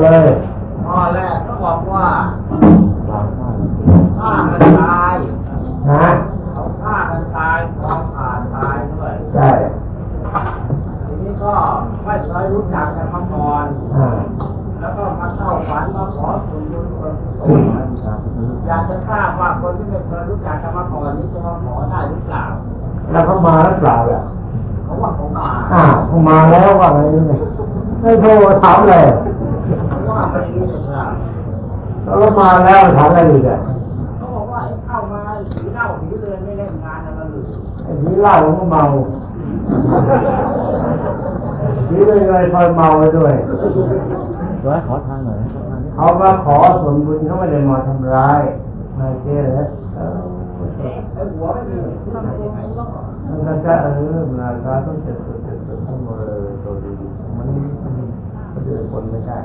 เลยข้อแรกก็บอกว่าฆ่ากันตายนะเขาฆ่ากันตายความผ่านตายด้วยใช่ทีนี้ก็ไม่เคยรู้จักกันมาก่อนอ่าแล้วก็มาเข้าฝันมาขอส่วนบุญส่วนกุศลอยากจะทราบว่าคนที่ไม่เคยรู้จักกันมาก่อนนี้จะมาขอได้หรือเปล่า แล้วเขามาหรือเปล่าล่ะเขาว่าเขามาอ้าวเขามาแล้วว่าไงเนี่ยไม่โทรถามเลย เขาว่าไม่รู้จะทราบ แล้วก็มาแล้วถามอะไรอีกอะเขาบอกว่าเข้ามาผีเล่าผีเรือนไม่เล่นงานอะไรเลยไอ้ผีเล้าก็เมาผีเลยเลยคอยเมาไปด้วยร้อยขอทางหน่อยเขามาขอส่วนบุญเขาไม่ได้มาทำร้ายมาเจ๊เลยหัวไม่มีมันก็จะเออนาคาต้องเจ็ดสิบเจ็ดสิบทั้งหมดเลยตัวดีมันมันเดือดคนไม่ได้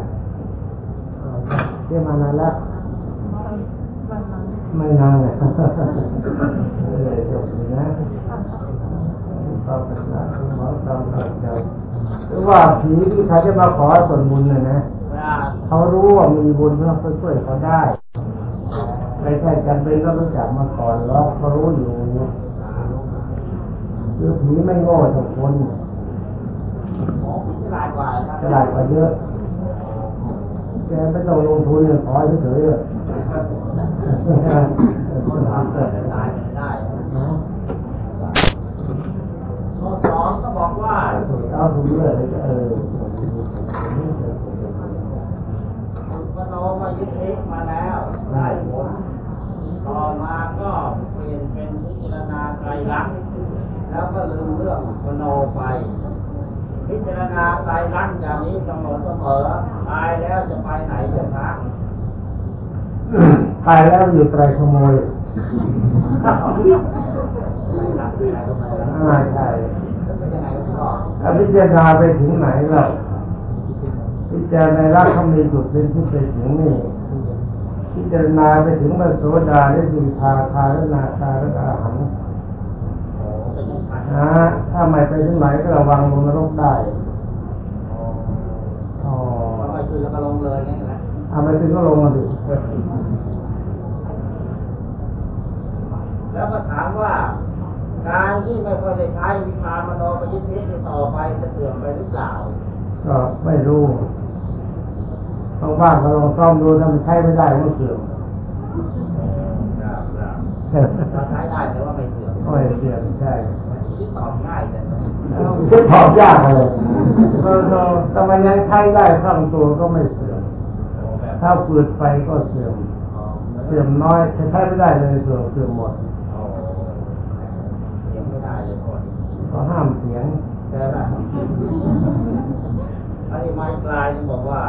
เจ๊มานานแล้วไม่นานเลยจบเลยนะก็เป็นนะขอตามหลักใจหรือว่าผีที่เขาจะมาขอส่วนบุญนะนะเวลาเขารู้ว่ามีบุญเขาช่วยเขาได้ไม่ใช่จำเป็นก็รู้จักมาก่อนหรอกเขารู้อยู่คือผีไม่โง่ทุกคนหมอผีฉลาดกว่าฉลาดกว่าเยอะ แกไม่ต้องลงทุนเลยขอเฉยๆเลยคนทำเกิดตายไม่ได้ข้อสองก็บอกว่าเอาถุเลยเออคุณพโนมายึดเล็กมาแล้วได้ผลต่อมาก็เปลี่ยนเป็นพิจารณาไตรลักษณ์แล้วก็ลืมเรื่องพโนไป พิจารณาไตรลักษณ์อย่างนี้เสมอเสมอตายแล้วจะไปไหนจะพักตายแล้วอยู่ไตรขโมยไตรลักษณ์อะไรก็ไม่รู้อ่าใช่เป็นยังไงก็ถ้าพิจารณาไปถึงไหนแล้วพิจารณารักเขามีจุดเป็นที่ไปถึงนี่พิจารณาไปถึงพระโสดาได้สิทาคาและนาคาและอรหันต์เป็ นยังไงนะถ้าไม่ไปถึงไหนก็ระวังลงนรกได้อ๋อพอไปคืนแล้วก็ลงเลยนี่แหละเอาไปถึงก็ลงมาดิแล้วก็ถามว่า การที่ไม่ค่อยได้ใช้วิชามโนมยิทธิในต่อไปจะเสื่อมไปหรือเปล่าก็ไม่รู้บางบ้านก็ลองซ่อมดูถ้ามันใช้ไม่ได้มันเสื่อมเราใช้ได้แต่ว่าไม่เสื่อมไม่เสื่อมใช่ ที่ตอบง่ายแต่คิดตอบยากเลยเออเออแต่มันยังใช้ได้คล่องตัวก็ไม่เสื่อม ถ้าฝืดไปก็เสื่อม เสื่อมน้อยใช้ไม่ได้เลยเสื่อมเสื่อมหมดเสียงไม่ได้เลยคนก็ห้ามเสียงใช่ไหมอันนี้ไม้กลายยังบอกว่า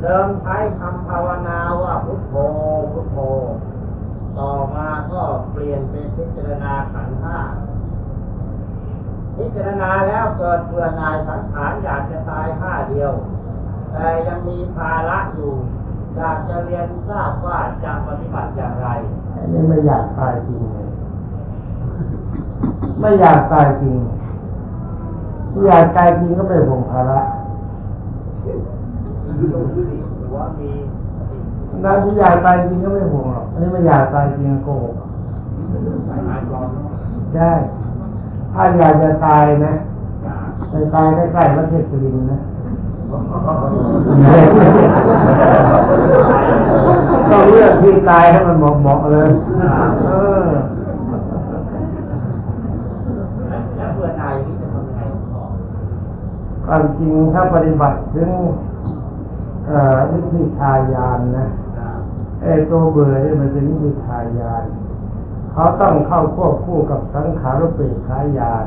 เดิมใช้คำภาวนาว่าพุทโธ พุทโธ ต่อมาก็เปลี่ยนเป็นพิจารณาขันธ์ห้า พิจารณาแล้วเกิดเบื่อหน่ายสังขารอยากจะตายห้าเดียว แต่ยังมีภาระอยู่อยากจะเรียนทราบว่าจะปฏิบัติอย่างไรอันนี้ไม่อยากตายจริงเลยไม่อยากตายจริงที่อยากตายจริงก็ไม่ห่วงภาระหรือว่ามีนั่นที่อยากตายจริงก็ไม่ห่วงหรอกอันนี้ไม่อยากตายจริงโกหกสายหายปลอมใช่ ถ้าอยากจะตายนะไปตายใกล้ๆวัดเทพสุรินนะต้องเลือกที่ตายให้มันเหมาะๆเลยเออความจริงถ้าปฏิบัติถึงวิธีทายานนะไอ้ตัวเบื่อเนี่ยมันเป็นวิธีทายาน เขาต้องเข้าควบคู่กับสังขารเปรตขายาน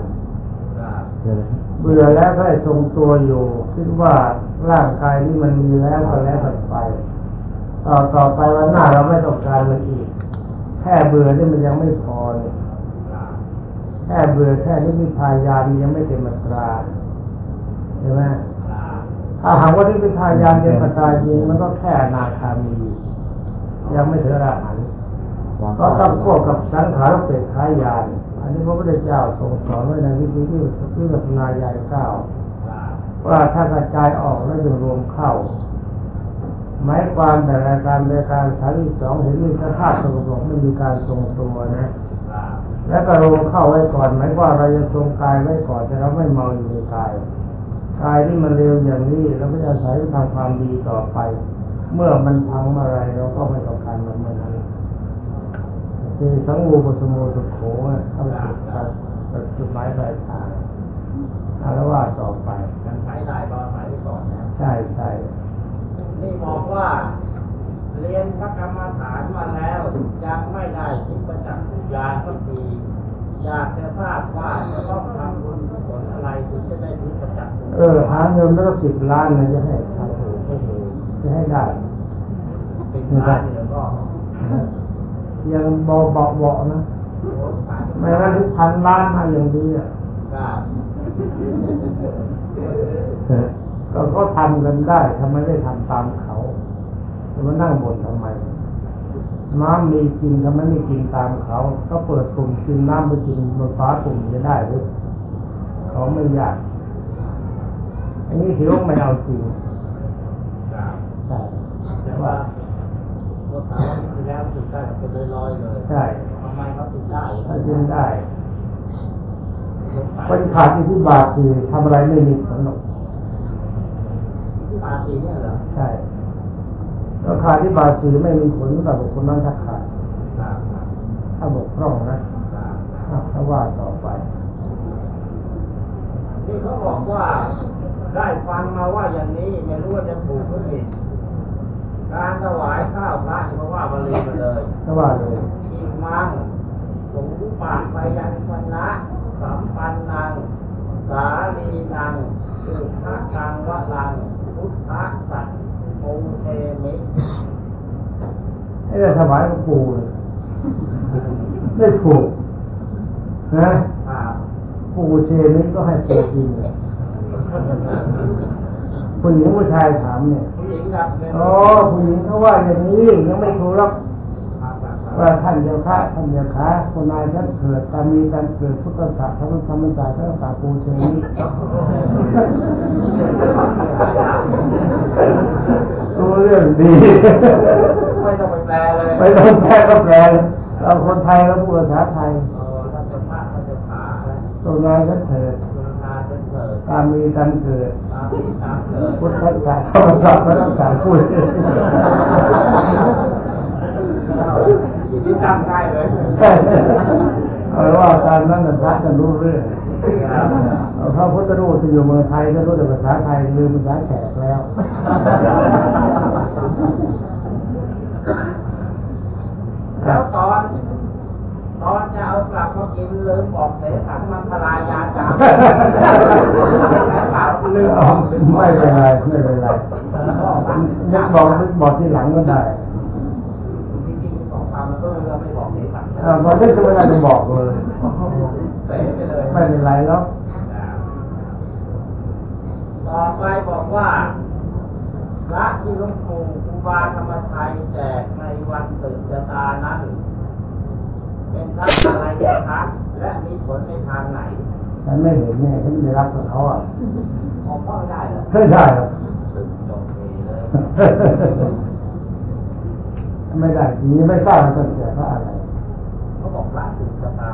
เจอเบื่อแล้วก็ให้ทรงตัวอยู่ คิดว่าร่างกายนี้มันมีแล้วก็แล้วกันไป ต่อต่อไปวันหน้าเราไม่ต้องการมันอีก แค่เบื่อนี่มันยังไม่พอเนี่ยแค่เบื่อแค่นี้มีพายานมันยังไม่เต็มอัตราเห็นไหมถ้าหากว่าที่เป็นพายานเต็มอัตราจริงมันก็แค่อนาคามี ยังไม่ถึงอรหันต์ ก็ต้องควบกับสังขารเปรตขายานอันนี้พระพุทธเจ้าทรงสอนไว้ในวิธีที่ที่พัฒนายายเก้าว่าถ้ากระจายออกแล้วจะรวมเข้าหมายความแต่รายการรายการสามีสองเห็นมีสภาพสงบไม่มีการทรงตัวนะแล้วก็รวมเข้าไว้ก่อนหมายว่าเราจะทรงกายไว้ก่อนแต่เราไม่เมาอยู่ในกายกายที่มันเร็วอย่างนี้เราก็จะอาศัยทำความดีต่อไป เมื่อมันพังเมื่อไรเราก็ไม่ต้องการมันเมื่อนั้น คือสังวูปสมโมสุโขะเข้าสู่การจุดหมายปลายทางอารวาสต่อไปยังใช้ได้ก็ใช้ไว้ก่อนนะใช่ใช่นี่บอกว่า เรียนพระกรรมฐานมาแล้วยังไม่ได้จิตประจักษ์วิญญาณสักทีอยากจะทราบว่าจะต้องทำบุญกุศลอะไรถึงจะได้จิตประจักษ์เออหาเงินแล้วก็สิบล้านนะจะให้ทำจะให้ได้เป็นล้านเดี๋ยวก็ ยังเบาเบาเบาๆนะโอ้ขายไม่งั้นทุกพันล้านมาอย่างดีอะครับก็ก็ทำกันได้ทำไมไม่ทำตามเขาจะมานั่งบ่นทำไม น้ำมีกินทำไมไม่กินตามเขาเขาเปิดปุ่มกินน้ำไปกินบนฟ้าปุ่มจะได้หรือเขาไม่อยากอันนี้ถือว่าไม่เอาจริงครับใช่แต่ว่า ตัวถามว่าที่แล้วถึงได้แบบเป็นลอยๆเลย ใช่ทำไมเขาถึงได้ถ้าจึงได้สงสัยคนขาดอิทธิบาทสี่ทำอะไรไม่มีผลหรอกที่มาสีเนี่ยเหรอ ใช่แล้วขาดอิทธิบาทสี่ไม่มีผลกับบุคคลนั้นถ้าขาดครับครับถ้าบกพร่องนะครับอะถ้าว่าต่อไปที่เขาบอกว่าได้ฟังมาว่าอย่างนี้ไม่รู้ว่าจะถูกหรือผิด การถวายข้าวพระที่เขาว่าบาลีมาเลยถ้าว่าเลยอิมังสงฆ์ปากไปยันชนะสัมปันนัง สาลีนังสุทะกังวะลัง พุทธะสัตโมเทมิให้ได้ถวายหลวงปู่เลยไม่ถูกนะครับปู่เชนนี้ก็ให้ปู่กินเลยผู้หญิงผู้ชายถามเนี่ย ผู้หญิงครับเป็นอ๋อผู้หญิงเขาว่าอย่างนี้ยังไม่ถูกหรอกครับครับครับว่าท่านเดียวคะท่านเดียวคะคนนายท่านเกิดการมีการเกิดพุทธศาสนาธรรมศาสตร์พระศาสนาปูเชนี้รู้เรื่องดี ไม่ต้องไปแปลเลยไม่ต้องแปลก็แปลเราคนไทยเราพูดภาษาไทยเออท่านจะพระท่านจะขาอะไรตัวนายท่านเกิดคุณนาจะเกิดการมีการเกิด ตามที่ตามเกิดพุทธศาสนาธรรมศาสตร์พระศาสนาพูดที่จำได้เลยเอาว่าการนั้นน่ะพระจะรู้เรื่องเอาพระพุทธรูปที่อยู่เมืองไทยก็รู้แต่ภาษาไทยลืมภาษาแขกแล้วแล้วตอนตอนจะเอากลับมากินลืมบอกเสสังมังคลายาจาม ล้วเปล่าลืมบอกไม่เป็นไรไม่เป็นไรนึกบอกนึกบอกที่หลังก็ได้จริงๆของความมันก็เราไม่บอกเสสังอ่าพอนึกก็ไม่ได้จะบอกเลยเสไปเลยไม่เป็นไรแล้วต่อไปบอกว่าพระที่หลวงปู่ครูบาธรรมชัยแจกในวันตื่นชะตานั้น เป็นพระอะไรคะและมีผลในทางไหน ฉันไม่เห็นเนี่ยฉันไม่รับกับเขาอะออกพ่อไม่ได้เหรอไม่ได้หรอกจบเลยเลยไม่ได้ทีนี้ไม่ทราบว่าจะแจกพระอะไรเขาบอกพระตื่นชะตา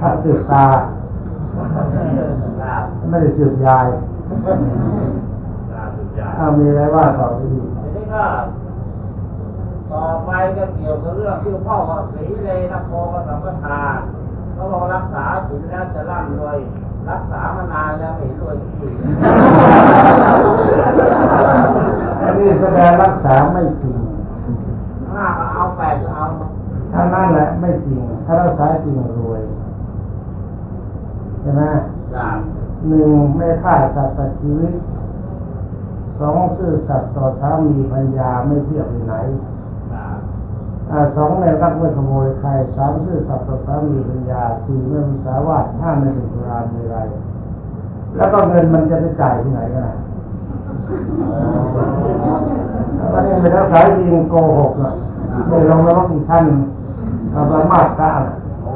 พระสืบตาครับไม่ได้สืบยายตาสุดยอดถ้ามีอะไรว่าต่อไปอีกทีนี้ก็ต่อไปก็เกี่ยวกับเรื่องที่พ่อว่าสีเลยนะโพกสัมปทา เขาบอกรักษาศีลแล้วจะร่ำรวย รักษามานานแล้วไม่เห็นรวยสักทีอันนี้แสดงรักษาไม่จริงห้าก็เอาแปดก็เอาถ้านั่นแหละไม่จริง ถ้ารักษาจริงรวยใช่ไหมจากหนึ่งไม่ฆ่าสัตว์ตัดชีวิตสองซื่อสัตย์ต่อสามีพัญญาไม่เที่ยวไปไหนจากอ่า สองไม่รักไม่ขโมยใครสามซื่อสัตย์ต่อสามีพัญญาสี่ไม่มีสาวาทห้าไม่เป็นสุรามีไร แล้วก็เงินมันจะไปจ่ายที่ไหนกันนะแล้วนี่เป็นรักษาจริงโกหกอะไม่ลงแล้วว่ากี่ชั้นเราประมาทกันโอ้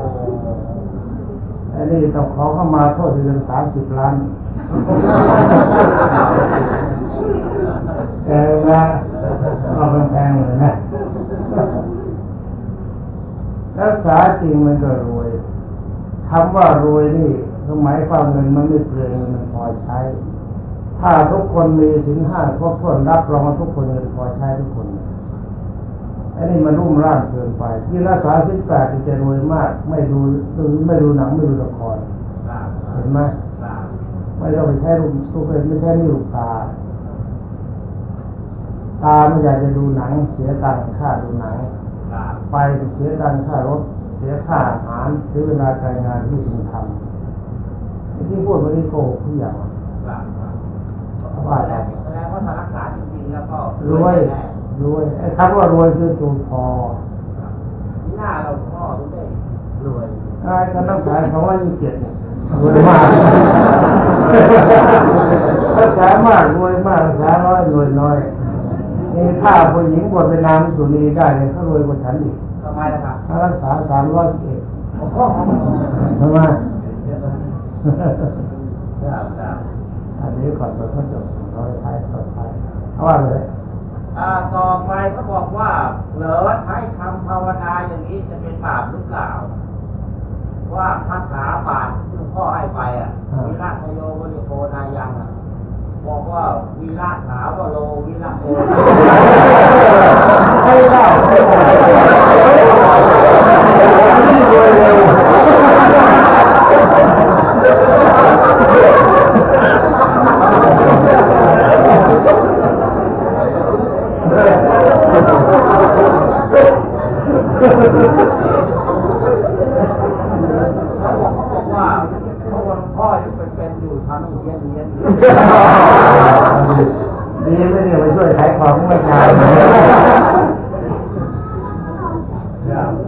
อันนี้ต้องขอเข้ามาโทษเดือนสามสิบล้านเออนะเอาแพงๆเลยนะ รักษาจริงมันก็รวยคำว่ารวยนี่หมายความเงินมันไม่เปลืองเงินมันพอใช้ ถ้าทุกคนมีสินห้าครบถ้วนรับรองว่าทุกคนเงินพอใช้ทุกคนอันนี้มันรุ่มร่ามเกินไปที่รักษาสินแปดจะรวยมาก ไม่ดูไม่ดูหนังไม่ดูละครเห็นไหมไม่ต้องไปใช้ลูกทุกคนไม่ใช่นี่ลูกตาตาไม่อยากจะดูหนังเสียตังค่าดูหนัง ไปเสียตังค่ารถ เสียค่าอาหารเสียเวลาการงานที่คุณทำไอ้ที่พูดวันนี้โกหกทุกอย่างครับครับว่าแสอะไรดงแสดงว่าถ้ารักษาจริงๆแล้วก็รวยแน่รวยไอ้คำว่ารวยคือตัวพอครับที่หน้าเราพ่อรู้ได้รวยไอ้ก็ต้องขายของว่ายี่สิบเจ็ดเนี่ยรวยมากรักษามากรวยมากรักษาน้อยรวยน้อย นี่ถ้าผู้หญิงบวชเป็นนางสุนีได้เนี่ยเขารวยกว่าฉันอีกทำไมล่ะครับถ้ารักษาสามร้อยสิบเอ็ดโอ้โหทำไมครับครับอันนี้ก่อนเราก็จบร้อยท้ายต่อไปเอาว่าเลยอ่าต่อไปก็บอกว่าเหลอใช้คำภาวนาอย่างนี้จะเป็นบาปหรือเปล่า ว่าภาษาบาทที่หลวงพ่อให้ไปอะวิราชโยบริโภนายังอะ บอกว่าวิราชถาวโลวิราชโอไม่เล่าไม่เล่าที่รวยเร็วเขาบอกเขาบอกว่าเขาวันพ่อยังเป็นเป็นอยู่ทำให้เย็นเย็น ดีไม่ได้มาช่วยขายของไม่ใช่ ไ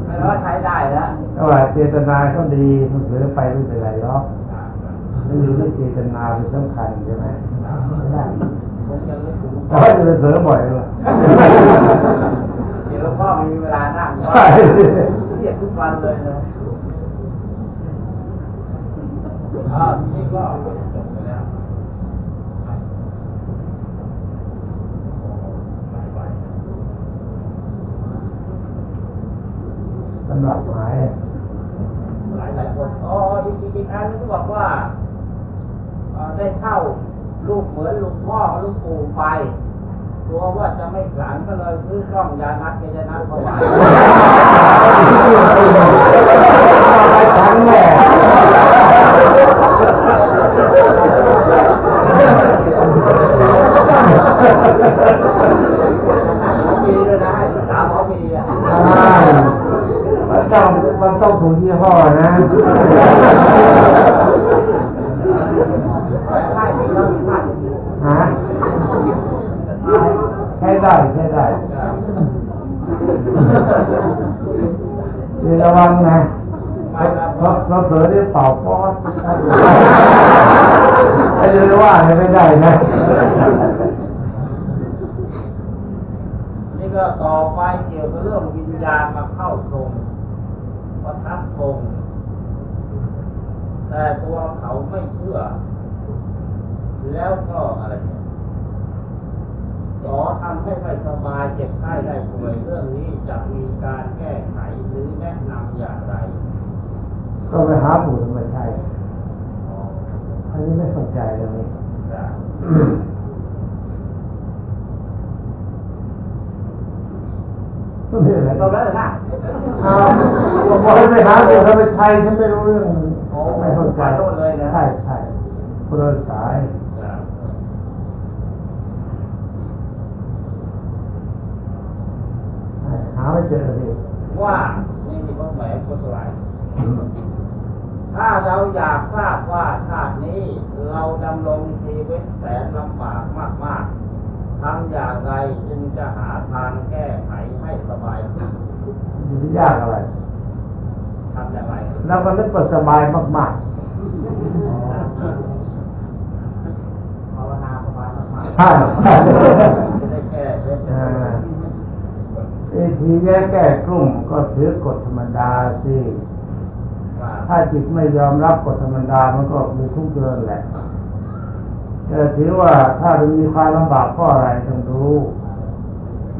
ม่ว่าใช้ได้แล้ว แต่ว่าเจตนาเขาดีมันเผลอไปไม่เป็นไรหรอกมันอยู่ที่เจตนาเป็นสำคัญใช่ไหมได้ ผมยังไม่ถึง แต่ว่าจะไปเผลอบ่อยเลย เดี๋ยวหลวงพ่อไม่มีเวลานั่ง ใช่ เรียกทุกวันเลยนะอ่านี่ก็จบไปแล้ว สำหรับหมาย หลายหลายคนอ๋ออีกอีกอีกอันนึงที่บอกว่าเอ่อได้เข้าลูกเหมือนลุงพ่อลูกปู่ไปกลัว ว่าจะไม่ขลังก็เลยซื้อกล้องยานัดเกยานัดเขาไว้ไปทั้งแม่มีด้วยนะสามเขามีอะมันต้องมันต้องถูกยี่ห้อนะ ค่ายมีแล้วมีค่ายมี ฮะใช้ได้ใช้ได้เดี๋ยวระวังนะ ไม่ครับ เพราะเพราะเผลอได้เป่าป๊อดไอ้เรื่องว่าเนี่ย ไม่ได้นะนี่ก็ต่อไปเกี่ยวกับเรื่องวิญญาณมาเข้าทรงประทับทรงแต่ตัวเขาไม่เชื่อ แล้วก็อะไรเนี่ยขอทำให้ไม่สบายเจ็บไข้ได้ป่วยเรื่องนี้จะมีการแก้ไขหรือแนะนำอย่างไร ก็ไปหาปู่ธรรมชัยอันนี้ไม่เข้าใจเลย นี่ครับก็ไม่อะไรจบแล้วเหรอนะอ้าวบอกให้ไปหาปู่ธรรมชัยฉันไม่รู้เรื่องโอ้ไม่เข้าใจขอโทษเลยนะใช่ใช่คนละสายครับหาไม่เจอเลยว่านี่ที่เขาแหมคนสลาย ถ้าเราอยากทราบว่าชาตินี้เราดำรงชีวิตแสนลำบากมากๆทำอย่างไรจึงจะหาทางแก้ไขให้สบายขึ้นมันยากอะไรทำอย่างไรเราก็นึกว่าสบายมากภาวนาสบายมากๆใช่ใช่ๆจะได้แก้เรื่องอ่าวิธีแก้แก้กลุ่มก็ถือกฎธรรมดาสิว่า ถ้าจิตไม่ยอมรับกฎธรรมดามันก็มีทุกข์เกินแหละเออถือว่าถ้าเรามีความลำบากเพราะอะไรต้องรู้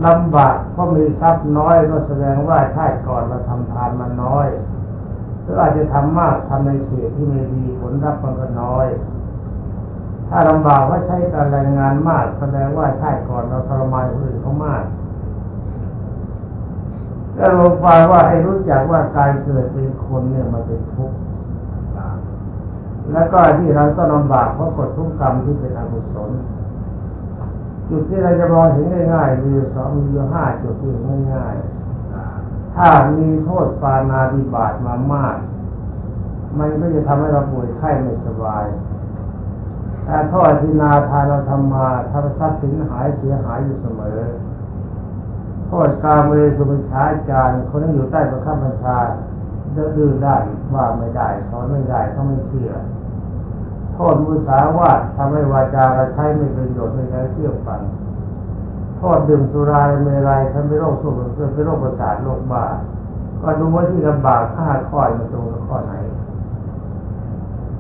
ลำบากเพราะมีทรัพย์น้อยก็แสดงว่าชาติก่อนเราทำทานมันน้อยหรืออาจจะทำมากทำในเขตที่ไม่ดีผลรับมันก็น้อย ถ้าลำบากว่าใช้การแรงงานมาก แสดงว่าชาติก่อนเราทรมานคนอื่นเขามาก ก็ลงฟังว่าให้รู้จักว่าการเกิดเป็นคนเนี่ยมันเป็นทุกข์แล้วก็ที่เราต้องลำบากเพราะกฎทุกกรรมที่เป็นอกุศลจุดที่เราจะมองเห็นง่ายๆมีสองมีห้าจุดที่ง่ายๆถ้ามีโทษปานาบิบาตมามาก มันก็จะทำให้เราป่วยไข้ไม่สบายแต่โทษที่นาทานเราทำมาทำทรัพย์สินหายเสียหายอยู่เสมอ โทษการเวสุมิชาจารย์คนที่อยู่ใต้ประคับบัญชาเดื้อด้ว่าไม่ได้สอนไม่ได้เขาไม่เชื่อโทษมุสาวาททำให้วาจาเราใช้ไม่เป็นประโยชน์ไม่ใช้เชื่อฟังโทษดื่มสุราเมรัยทำให้โรคสุขภาพเป็นโรคประสาทโรคบ้าก็ดูว่าที่ลำบากห้าข้อมันตรงกับข้อไหน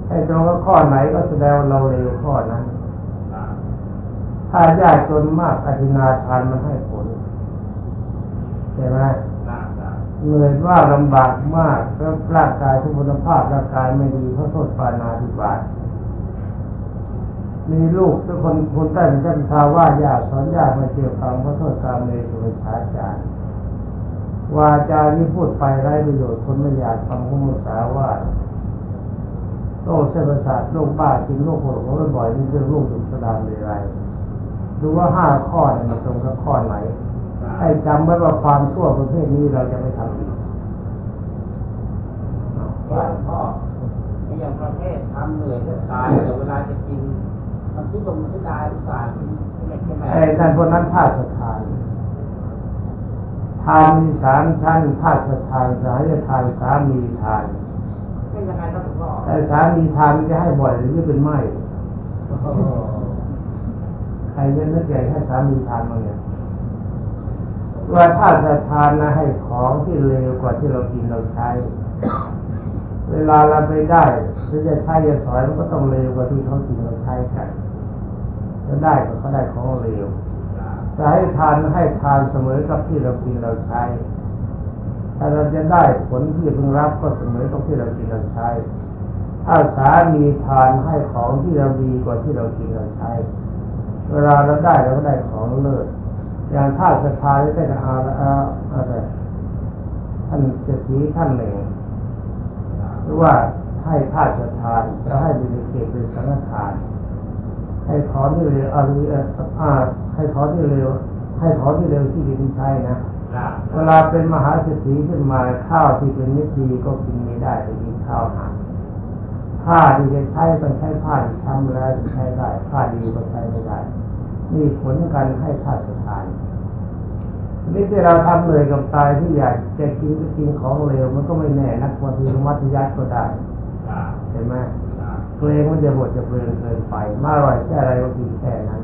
ให้ตรงกับข้อไหนก็แสดงว่าเราเร็วข้อนั้นถ้ายากจนมากอธินาทานมันให้ผล ช่ไหมเหนื่อยว่าลำบากมากแล้วร่างกายทุกคุณภาพร่างกายไม่ดีเพราะโทษปานาธิบาตมีลูกทุกคนคนใต้เป็นเจ้าทาว่าญาติสอนญาติมาเกี่ยวกับเพราะโทษกรรมในสุริชาจารย์วาจาที่พูดไปไร้ประโยชน์คนไม่อยากฟังผู้มุสาวาทโรคเส้นประสาทโรคบ้ากินโรคปวดหัวบ่อยๆนี่เรื่องโรคดุสดานเลยไรดูว่าห้าข้อเนี่ยมันตรงกับข้อไหน ให้จำไว้ว่าความชั่วประเภทนี้เราจะไม่ทำอีกอย่างพ่ออย่างประเภททำเหนื่อยจะตายแต่เวลาจะกินมันที่ตรงที่ได้หรือเปล่าใช่ไหมใช่ไหมไอ้ท่านพวกนั้นธาตุสถานทานมีสามชั้นธาตุสถานสายทานสามีทานเป็นยังไงครับหลวงพ่อแต่สามีทานจะให้บ่อยหรือจะเป็นไม่ใครจะนึกใหญ่ให้สามีทานบ้างเนี่ย ว่าธาตุสถานนะให้ของที่เลวกว่าที่เรากินเราใช้ เวลาเราไปได้หรือจะใช้จะสอยมันก็ต้องเลวกว่าที่เขากินเราใช้กันจะได้ก็เขาได้ของเลวจะให้ทานให้ทานเสมอกับที่เรากินเราใช้ถ้าเราจะได้ผลที่พึงรับก็เสมอกับที่เรากินเราใช้ถ้าสามีทานให้ของที่เราดีกว่าที่เรากินเราใช้ เวลาเราได้เราก็ได้ของเลิศ อย่างท่าสถานได้แต่อาอาอะไรท่านเศรษฐีท่านหนึ่งหรือว่าให้ท่าสถานแล้วให้บริเขตเป็นสังฆทาน ให้ขอที่เร็วอารุอ่าให้ขอที่เร็ว ให้ขอที่เร็วที่กินใช้นะเวลาเป็นมหาเศรษฐีขึ้นมาข้าวที่เป็นมิตรดีก็กินไม่ได้ไปกินข้าวหักผ้าที่จะใช้ต้องใช้ผ้าที่ช้ำแล้วถึงใช้ได้ผ้าดีก็ใช้ไม่ได้ นี่ผลการให้ค่าสถานนี่ที่เราทำเลยกับตายที่อยากจะกินก็กินของเร็วมันก็ไม่แน่นักบางทีมัธยัติก็ได้เห็นไหมเกรงมันจะบดจะเปลืองเกินไปมาอร่อยแค่อะไรก็กินแค่นั้น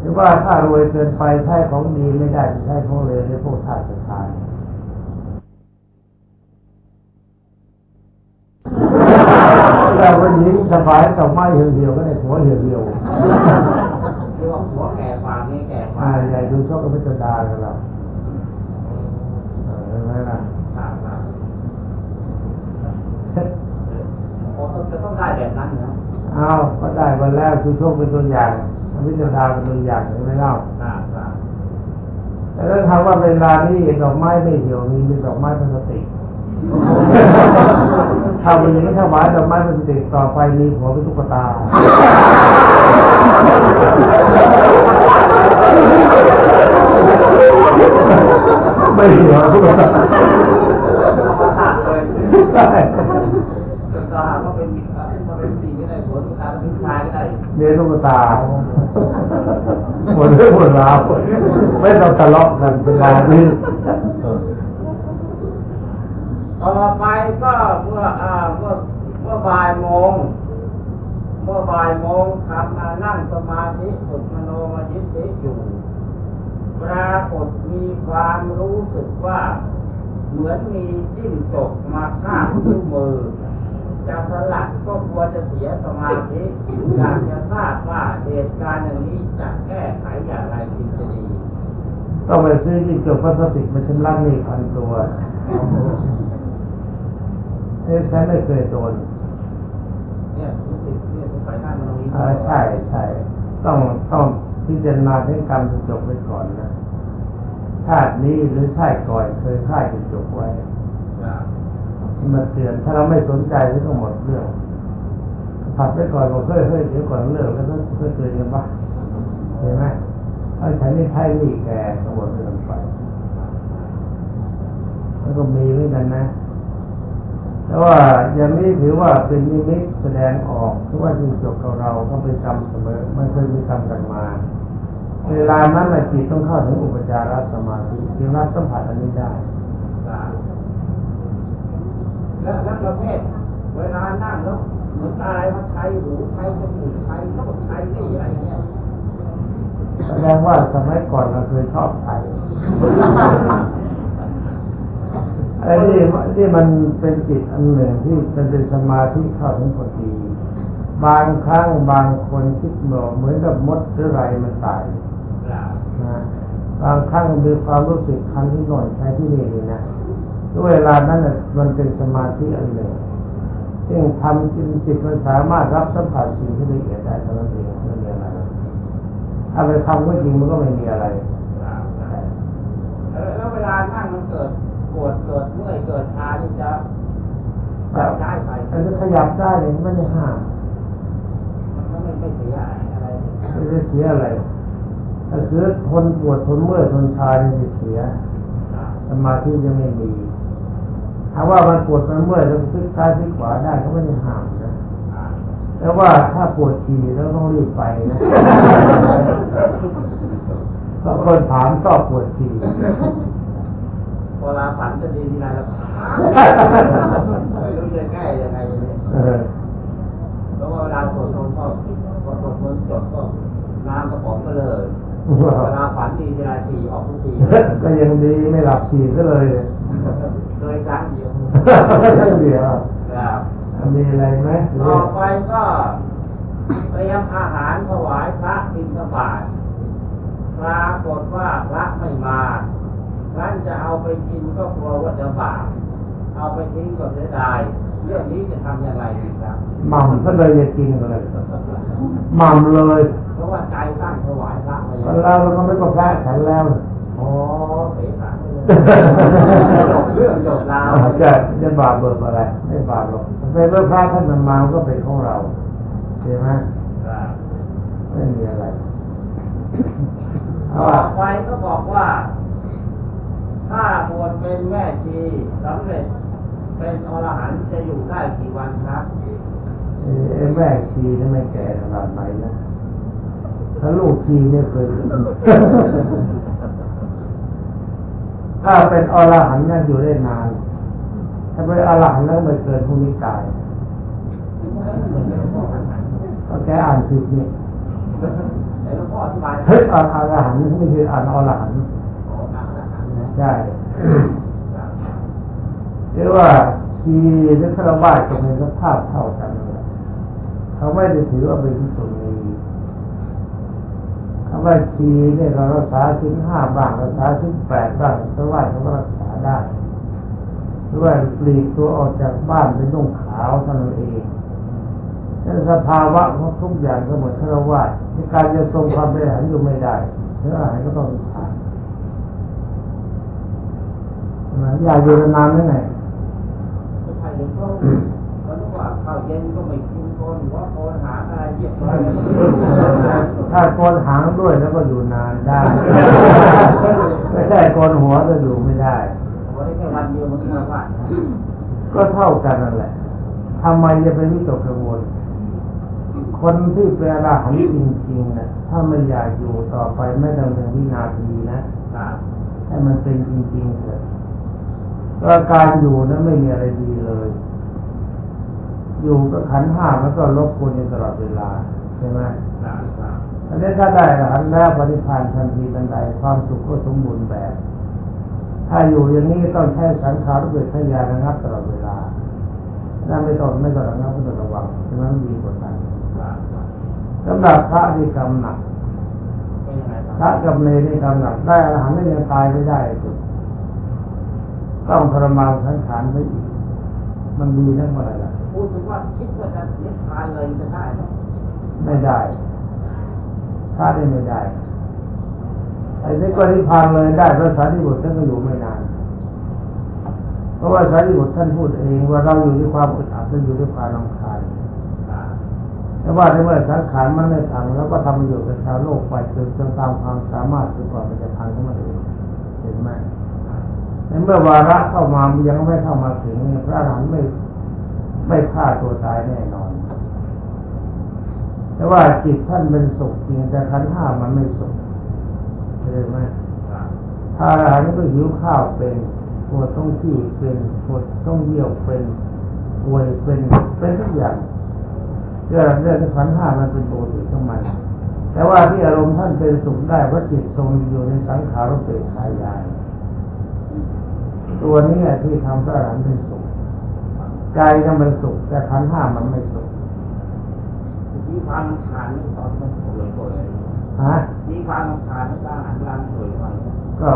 หรือว่าถ้ารวยเกินไปใช้ของดีไม่ได้ใช้ของเลวในพวกท่าสถาน เราวันนี้สบายกับไม้เหี่ยวๆก็ได้หัวเหี่ยวเรียกว่าหัวแก่ฟางนี่แก่ๆฟาอ่างใหญ่ดูชอบก็ไม่จะดากันเราเออเห็นไหมล่ะครับครับโอ้ต้องจะต้องได้แบบนั้นนะอ้าวก็ได้วันแล้วชูโชคเป็นตัวอย่างวิจารณ์เป็นตัวอย่างเห็นไหมเล่าครับครับแต่ถ้าถามว่าเวลานี้ดอกไม้ไม่เหี่ยวมีมีดอกไม้พลาสติก ถ้าเป็นอย่างนี้ถ้าวานดอกไม้พลาสติกต่อไปมีหัวเป็นตุ๊กตาไม่เหี่ยวตุ๊กตาเอามาตัดเลยใช่ก็หากว่าเป็นมันเป็นสีก็ได้ผลกาเป็นชายก็ได้เรียนตุ๊กตาหมดเรื่องหมดราวไม่ต้องทะเลาะกันเวลานี้ ต่อไปก็เมื่ออ่าเมื่อเมื่อบ่ายโมง เมื่อบ่ายโมงทำมานั่งสมาธิฝึกมโนมยิทธิอยู่ ปรากฏมีความรู้สึกว่า เหมือนมีจิ้งจกมาคาบนิ้วมือจะสลัดก็กลัวจะเสียสมาธิอยากจะทราบว่าเหตุการณ์อย่างนี้จะแก้ไขอย่างไรจึงจะดี ต้องไปซื้อที่จบพลาสติกมาชำระหนี้พันตัว เอ้ยฉันไม่เคยโดนเนี่ยรู้สึกเนี่ยสงสัยท่านมันตรงนี้อ่าใช่ใช่ต้องต้องพิจารณาให้กรรมจนจบไว้ก่อนนะชาตินี้หรือชาติก่อนเคยฆ่าจนจบไว้ครับที่มาเตือนถ้าเราไม่สนใจก็ต้องหมดเรื่องผัดไว้ก่อนบอกเฮ้ยเฮ้ยเดี๋ยวก่อนเลิกแล้วก็เพื่อเตือนกันปะเห็นไหมถ้าฉันนี่ไพ่นี่แกก็หมดเรื่องไปแล้วก็มีเหมือนกันนะ แต่ว่าอย่างนี้ถือว่าเป็นนิมิตแสดงออกถือว่าจิงจบกับเราก็เป็นกรรมเสมอมันเคยมีกรรมกันมา เวลานั้นน่ะจิตต้องเข้าถึงอุปจารสมาธิจึงรับสัมผัสอันนี้ได้ครับแล้วแล้วประเภทเวลานั่งแล้วเหมือนอะไรมาใช้หูใช้จมูกใช้โน้ตใช้นี่อะไรเงี้ยแสดงว่าสมัยก่อนเราเคยชอบไทย ไอ้นี่นี่มันเป็นจิตอันหนึ่งที่มันเป็นสมาธิเข้าถึงพอดีบางครั้งบางคนคิดเหมือนเหมือนกับมดหรือไรมันตายครับนะบางครั้งมีความรู้สึกคันที่หน่อยใช้ที่นี่นี่นะด้วยเวลานั้นน่ะมันเป็นสมาธิอันหนึ่งซึ่งทำจิตจิตมันสามารถรับสัมผัสสิ่งที่ละเอียดได้เท่านั้นเองไม่มีอะไรถ้าไปทำก็จริงมันก็ไม่มีอะไรครับเออแล้วเวลานั่งมันเกิด ปวดเกิดเมื่อยเกิดชาที่จะจะย้ายไปอันนี้ขยับได้เลยไม่ได้ห้ามมันก็ไม่ไม่เสียอะไรไม่ได้เสียอะไรถ้าคือทนปวดทนเมื่อยทนชาเนี่ยไม่เสียครับสมาธิยังไม่มีถ้าว่ามันปวดมันเมื่อยแล้วก็พลิกซ้ายพลิกขวาได้ก็ไม่ได้ห้ามนะครับแต่ว่าถ้าปวดฉี่แล้วต้องรีบไปนะเพราะคนถามชอบปวดฉี่ เวลาฝันจะดีทีไรแล้วไม่รู้จะแก้ยังไงเนี่ยเออแล้วเวลาสวดมนต์ชอบพอสวดมนต์จบก็น้ำกระป๋องก็เลยเวลาฝันดีทีไรฉี่ออกทุกทีก็ยังดีไม่หลับฉี่ก็เลยเคยครั้งเดียวไม่เดียวครับมีอะไรไหมต่อไปก็เตรียมอาหารถวายพระบิณฑบาตปรากฏว่าพระไม่มา ท่านจะเอาไปกินก็กลัวว่าจะบาปเอาไปทิ้งก็เสียดายเรื่องนี้จะทำอย่างไรดีครับหม่ำก็เลยจะกินกันเลยหม่ำเลย เพราะว่าใจตั้งถวายพระไปเวลาเราก็ไม่ก็แพ้ฉันแล้วอ๋อเสียหายไปเลยเรื่องจบราวจะจะบาปเบิกอะไร ไม่บาปหรอกแต่เมื่อพระท่านมันมาก็เป็นของเราใช่ไหมครับไม่มีอะไรเอาต่อว่าไปก็บอกว่า ถ้าบวชเป็นแม่ชีสำเร็จ เป็นอรหันต์จะอยู่ได้กี่วันครับ เอ้แม่ชีนี่ไม่แก่ขนาดไหนนะ ถ้าลูกชีเนี่ยเคยถ้าเป็นอรหันต์เนี่ยอยู่ได้นาน ถ้าเป็นอรหันต์แล้วไม่เกินพรุ่งนี้ตายก็แกอ่านผิดนี่ไหนหลวงพ่ออธิบายเฮ้ยอ่านอรหันต์ไม่ใช่อ่านอรหันต์ ใช่เรียกว่าชีหรือฆราวาสก็เป็นสภาพเท่ากันเลยเขาไม่ได้ถือว่าเป็นพิสุนีคำว่าชีเนี่ยเรารักษาชิ้นห้าบ้างรักษาชิ้นแปดบ้างฆราวาสเขาก็รักษาได้หรือว่าปลีกตัวออกจากบ้านไปนุ่งขาวเท่านั้นเองนั่นสภาวะของทุกอย่างก็เหมือนฆราวาสในการจะทรงความเป็นอรหันต์อยู่ไม่ได้เนื้ออาหารก็ต้องทาน อยากอยู่นานๆนั่นไงไม่ใช่หลวงพ่อเขาบอกว่าข้าวเย็นก็ไม่กินคนหัวโคนหาอะไรเรียบร้อยแล้วถ้าโกนหางด้วยแล้วก็อยู่นานได้ ไม่ใช่โกนหัวก็อยู่ไม่ได้หัวได้แค่วันเดียวมันก็มาว่าดนะก็เท่ากันนั่นแหละทำไมจะเป็นวิตกกังวลคนที่เป็นอรหันต์จริงๆนะถ้าไม่อยากอยู่ต่อไปไม่ต้องหนึ่งวินาทีนะครับให้มันเป็นจริงๆเถอะ ก็การอยู่นั้นไม่มีอะไรดีเลย อยู่ก็ขันห้ามันก็ลบกวนอยู่ตลอดเวลาใช่ไหมอันนี้ถ้าได้อรหันแล้วปฏิพานทันทีทันใดความสุขก็สมบูรณ์แบบ ถ้าอยู่อย่างนี้ต้องใช้สังขารเวทยาระงับตลอดเวลาฉถ้าไม่ต้องไม่ต้องระงับไม่ต้องระวังฉะนั้นดีกว่ากันสำหรับพระที่กำหนักพระกับเนรที่กำหนักได้อาหารก็ยังตายไม่ได้สุด ต้องทรมานสังขารไปอีก มันดีทั้งหมดเลยล่ะพูดถึงว่าคิดว่าจะนิพพานเลยจะได้ไหมไม่ได้พระได้ไม่ได้ไอ้ที่ก็นิพพานเลยได้พระสารีบุตรท่านก็อยู่ไม่นาน เพราะว่าสารีบุตรท่านพูดเองว่าเราอยู่ที่ความอึดอัดเราอยู่ที่ความรำคาญครับแต่ว่าในเมื่อสังขารมันไม่ทำแล้วก็ทำประโยชน์กับชาวโลกไปจนจนตามความสามารถจนกว่ามันจะพังขึ้นมาเองเห็นไหมใน เมื่อวาระเข้ามายังไม่เข้ามาถึงพระอรหันต์ไม่ไม่ฆ่าตัวตายแน่นอน แต่ว่าจิตท่านเป็นสุขจริงแต่ขันธ์ห้ามันไม่สุขเห็นไหมครับถ้าอรหันต์ก็หิวข้าวเป็นปวดต้องขี้เป็นปวดต้องเยี่ยวเป็นป่วยเป็นเป็นทุกอย่างเรื่องเรื่องขันธ์ห้ามันเป็นปกติของมันแต่ว่าที่อารมณ์ท่านเป็นสุขได้เพราะจิตทรงอยู่ในสังขารเปรตขายาย ตัวนี้ที่ทำพระอรหันต์เป็นสุขใจก็มันสุข แต่ขันธ์ห้ามันไม่สุขมีความรำคาญนี่ตอนมันป่วยป่วยฮะมีความรำคาญที่บ้านอาหารร้านป่วยมาเนี่ยก็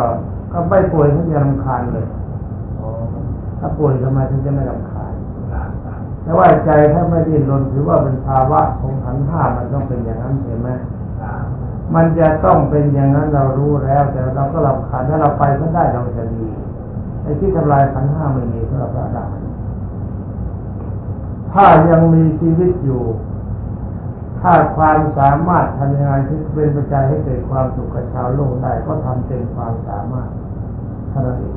ก็ไม่ป่วยท่านจะรำคาญเลยโอ้ถ้าป่วยทำไมท่านจะไม่รำคาญครับครับแต่ว่าใจถ้าไม่ดิ้นรนถือว่าเป็นภาวะของขันธ์ห้ามันต้องเป็นอย่างนั้นเห็นไหมครับมันจะต้องเป็นอย่างนั้นเรารู้แล้ว แต่เราก็รำคาญถ้าเราไปก็ได้เราจะดีไอ้ที่ทำลายขันห้าไม่มีสำหรับพระอรหันต์ถ้ายังมีชีวิตอยู่ ถ้าความสามารถทำยังไงที่เป็นปัจจัยให้เกิดความสุขกับชาวโลกได้ก็ทำเต็มความสามารถเท่านั้นเอง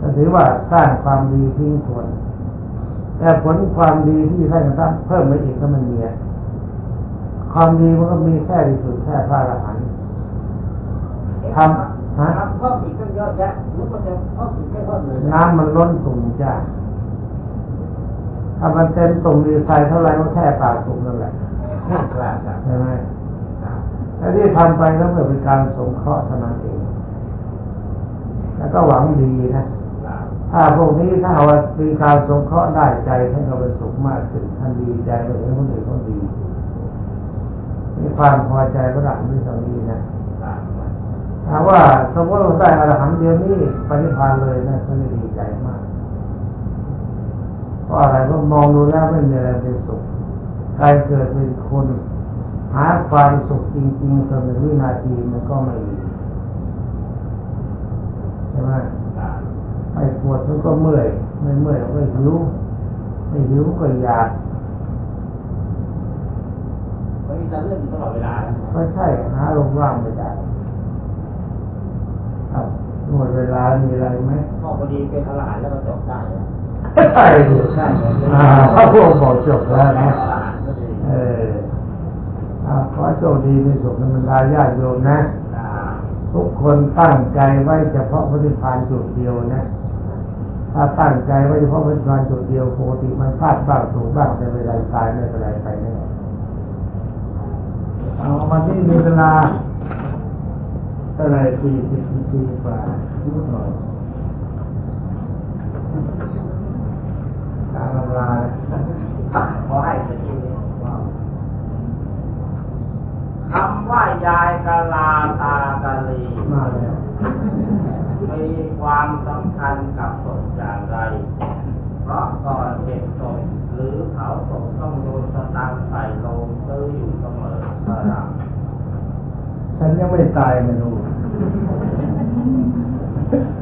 ก็ถือว่าสร้างความดีทิ้งทวน แต่ผลความดีที่ท่านสร้างเพิ่มมาอีกก็มันมีความดีมันก็มีแค่ที่สุดแค่พระอรหันต์ทำ ฮะทำเพิ่มอีกตั้งเยอะแยะหรือมันจะเพิ่มอีกไม่เพิ่มเลยน้ำมันล้นตุ่มจ้าถ้ามันเต็มตุ่มดีไซน์เท่าไหรก็แค่ปากตุ่มนั่นแหละครับครับใช่ไหมครับแต่ที่ทำไปก็เพื่อเป็นการสงเคราะห์เท่านั้นเอง แล้วก็หวังดีนะครับถ้าพวกนี้ถ้าว่ามีการสงเคราะห์ได้ใจท่านก็เป็นสุขมากขึ้นท่านดีใจเราเห็นคนอื่นเขาดีมีความพอใจพระหลังที่ตรงนี้นะครับถามว่าสมมติเราได้อรหันต์เดียวนี้ปฏิพานเลยนะท่านจะดีใจมากเพราะอะไรเพราะมองดูแล้วไม่มีอะไรเป็นสุขการเกิดเป็นคนหาความสุขจริงๆสักหนึ่งวินาทีมันก็ไม่มีใช่ไหมครับไม่ปวดมันก็เมื่อยไม่เมื่อยก็หิวไม่หิวก็อยากมันมีแต่เรื่องอยู่ตลอดเวลานะก็ใช่หาลมว่างไม่ได้ ครับหมดเวลา มีอะไรไหมพ่อพอดีเป็นอรหันต์แล้วก็จบได้นะใช่ใช่อ่าพระพุทธบอกจบแล้วนะอรหันต์ก็ดีเอออ่าขอโชคดีในสุขในบรรดาญาติโยมนะครับทุกคนตั้งใจไว้เฉพาะพระนิพพานจุดเดียวนะ ถ้าตั้งใจไว้เฉพาะพระนิพพานจุดเดียวปกติมันพลาดบ้างถูกบ้างแต่เวลาตายไม่เป็นไรไปแน่เอามาที่มีเวลา เท่าไหรสี่สิบนาทีกว่านิดหน่อยการเวลาขอให้สตินี้คำว่ายายกะลาตากะลีมาแล้วมีความสำคัญกับศพอย่างไร เพราะก่อนเก็บศพหรือเผาศพต้องโยนสตางค์ใส่ลงซื้ออยู่เสมอเมื่อไหร่ฉันยังไม่ตายไม่รู้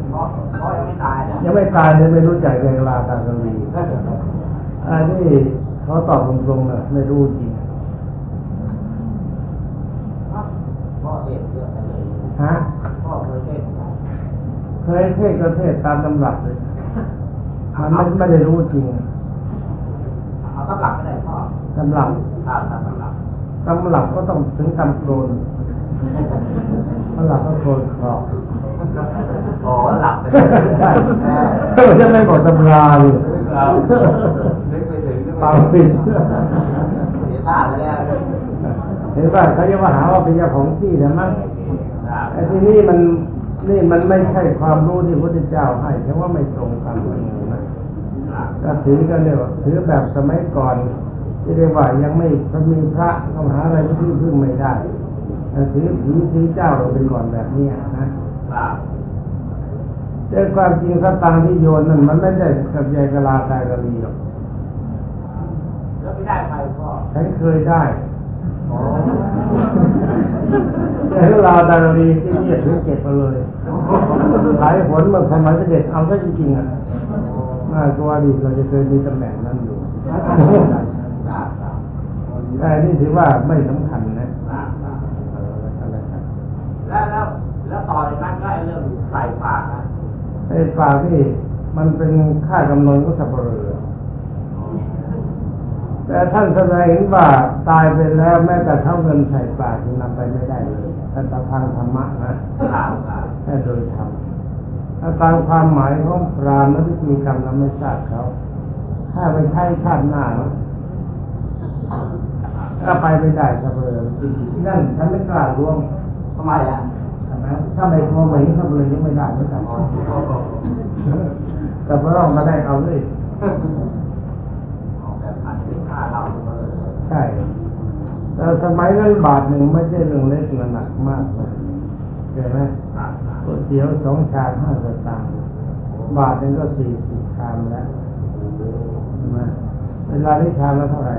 เพราะเพราะยังไม่ตายนะยังไม่ตายเลยไม่รู้จักเวลาการกวีอันนี้เขาตอบตรงๆนะไม่รู้จริงพ่อเทศเยอะไปเลยฮะพ่อเคยเทศไหมเคยเทศก็เทศตามตำรับเลยมันไม่ไม่ได้รู้จริงเอาตำหลักก็ได้พ่อตำรับอ่าตำหลักตำรับก็ต้องถึงตำโกน ตำรับก็โกนคอโอ้หลับใช่จะไม่บอกตำราเลยเรานึกไปถึงเปล่าปิดเสียท่าไปแล้วเห็นว่าเขาจะมาหาว่าเป็นเจ้าของที่นะมั้งไอ้ที่นี่มันนี่มันไม่ใช่ความรู้ที่พระพุทธเจ้าให้แต่ว่าไม่ตรงกันนนะก็ถือกันเรียกว่าถือแบบสมัยก่อนที่เรียกว่ายังไม่มีพระต้องหาอะไรที่พึ่งไม่ได้ ถือผีถือเจ้าเราเป็นก่อนแบบเนี้ยนะครับแต่ความจริงสตางค์ที่โยนนั่นมันไม่ได้กับยายกะลาตายกะลีหรอกแล้วไม่ได้ใครพ่อฉันเคยได้ยายกะลาตายกะลีที่เรียกถึงเก็บมาเลยหลายผลบางสมัยเด็กเอาซะจริงๆอะน่ากลัวดีเราจะเคยมีตำแหน่งนั้นอยู่แต่นี่ถือว่าไม่สำคัญนะเอออะไรครับ แล้วแล้วแล้วต่อจากนั้นก็ไอ้เรื่องใส่ปากนะ ไอ้ปากนี่มันเป็นค่ากำนนก็สับเปลือแต่ท่านแสดงเห็นว่าตายไปแล้วแม้แต่เท่าเงินใส่ปากยังนำไปไม่ได้เลยแต่ตามทางธรรมะนะแค่โดยธรรมถ้าตามความหมายของพรามและพิธีกรรมเราไม่ทราบเขา ถ้าไปใช้ชาติหน้านะก็ไปไม่ได้สับเปลือจริงๆที่นั่นฉันไม่กล้าร่วงทำไมอะ ใช่ไหมถ้าไม่พอไหวสับเปลือยังไม่ได้ไม่ได้แต่พระองค์มาได้เอาเลยออกแบบพันธุ์ค่าเราเลยใช่แต่สมัยนั้นบาทหนึ่งไม่ใช่เรื่องเล็กนะหนักมากนะเห็นไหมครับครับก๋วยเตี๋ยวสองชามห้าสตางค์บาทหนึ่งก็สี่สิบชามแล้วเห็นไหมเวลาที่ชามละเท่าไหร่